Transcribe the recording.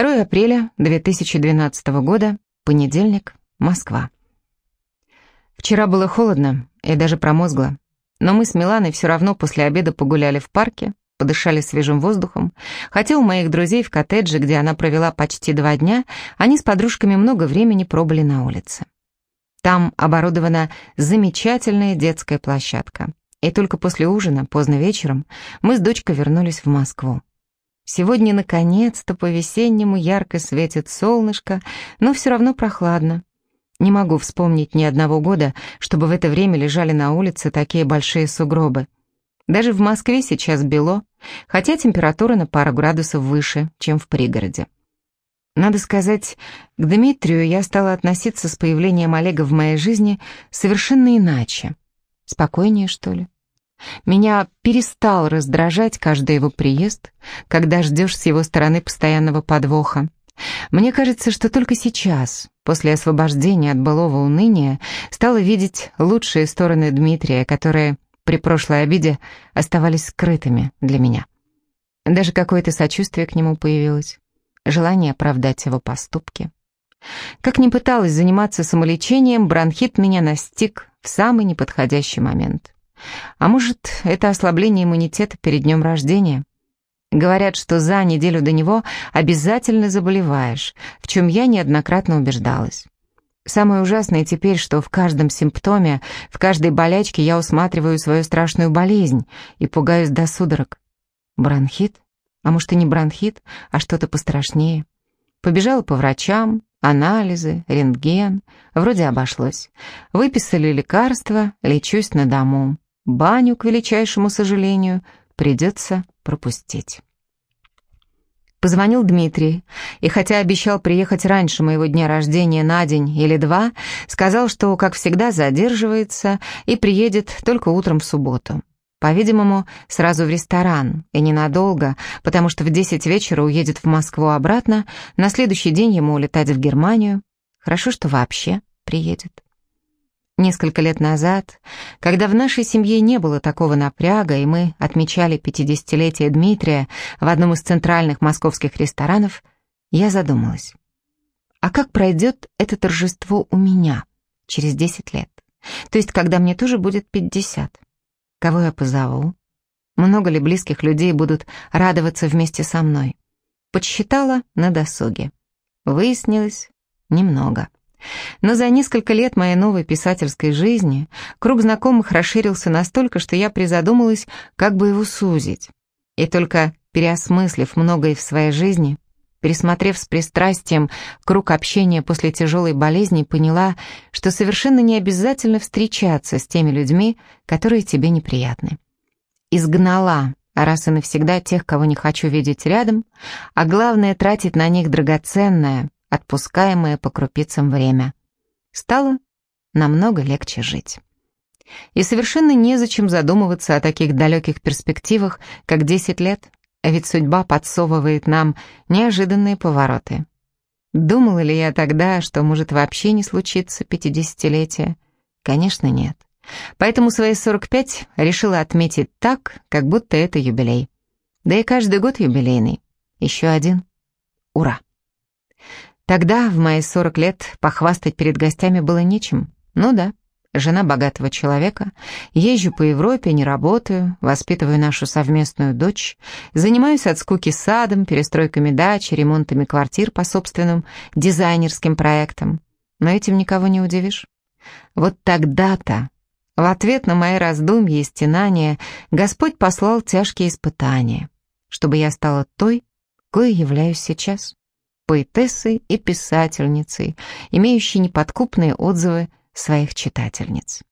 2 апреля 2012 года, понедельник, Москва. Вчера было холодно и даже промозгло, но мы с Миланой все равно после обеда погуляли в парке, подышали свежим воздухом, хотя у моих друзей в коттедже, где она провела почти два дня, они с подружками много времени пробыли на улице. Там оборудована замечательная детская площадка. И только после ужина, поздно вечером, мы с дочкой вернулись в Москву. Сегодня, наконец-то, по-весеннему ярко светит солнышко, но все равно прохладно. Не могу вспомнить ни одного года, чтобы в это время лежали на улице такие большие сугробы. Даже в Москве сейчас бело, хотя температура на пару градусов выше, чем в пригороде. Надо сказать, к Дмитрию я стала относиться с появлением Олега в моей жизни совершенно иначе. Спокойнее, что ли? Меня перестал раздражать каждый его приезд, когда ждешь с его стороны постоянного подвоха. Мне кажется, что только сейчас, после освобождения от былого уныния, стала видеть лучшие стороны Дмитрия, которые при прошлой обиде оставались скрытыми для меня. Даже какое-то сочувствие к нему появилось, желание оправдать его поступки. Как ни пыталась заниматься самолечением, бронхит меня настиг в самый неподходящий момент. А может, это ослабление иммунитета перед днем рождения? Говорят, что за неделю до него обязательно заболеваешь, в чем я неоднократно убеждалась. Самое ужасное теперь, что в каждом симптоме, в каждой болячке я усматриваю свою страшную болезнь и пугаюсь до судорог. Бронхит? А может и не бронхит, а что-то пострашнее. Побежала по врачам, Анализы, рентген. Вроде обошлось. Выписали лекарства, лечусь на дому. Баню, к величайшему сожалению, придется пропустить. Позвонил Дмитрий, и хотя обещал приехать раньше моего дня рождения на день или два, сказал, что, как всегда, задерживается и приедет только утром в субботу. По-видимому, сразу в ресторан, и ненадолго, потому что в десять вечера уедет в Москву обратно, на следующий день ему улетать в Германию. Хорошо, что вообще приедет. Несколько лет назад, когда в нашей семье не было такого напряга, и мы отмечали пятидесятилетие Дмитрия в одном из центральных московских ресторанов, я задумалась. А как пройдет это торжество у меня через десять лет? То есть, когда мне тоже будет пятьдесят? Кого я позову? Много ли близких людей будут радоваться вместе со мной? Подсчитала на досуге. Выяснилось немного. Но за несколько лет моей новой писательской жизни круг знакомых расширился настолько, что я призадумалась, как бы его сузить. И только переосмыслив многое в своей жизни, Пересмотрев с пристрастием круг общения после тяжелой болезни, поняла, что совершенно не обязательно встречаться с теми людьми, которые тебе неприятны. Изгнала раз и навсегда тех, кого не хочу видеть рядом, а главное тратить на них драгоценное, отпускаемое по крупицам время. Стало намного легче жить. И совершенно незачем задумываться о таких далеких перспективах, как 10 лет, а ведь судьба подсовывает нам неожиданные повороты. Думала ли я тогда, что может вообще не случиться пятидесятилетие? Конечно, нет. Поэтому свои 45 решила отметить так, как будто это юбилей. Да и каждый год юбилейный. Еще один. Ура! Тогда, в мои 40 лет, похвастать перед гостями было нечем. Ну да, жена богатого человека, езжу по Европе, не работаю, воспитываю нашу совместную дочь, занимаюсь от скуки садом, перестройками дачи, ремонтами квартир по собственным дизайнерским проектам. Но этим никого не удивишь. Вот тогда-то, в ответ на мои раздумья и стенания, Господь послал тяжкие испытания, чтобы я стала той, кое являюсь сейчас, поэтессой и писательницей, имеющей неподкупные отзывы своих читательниц.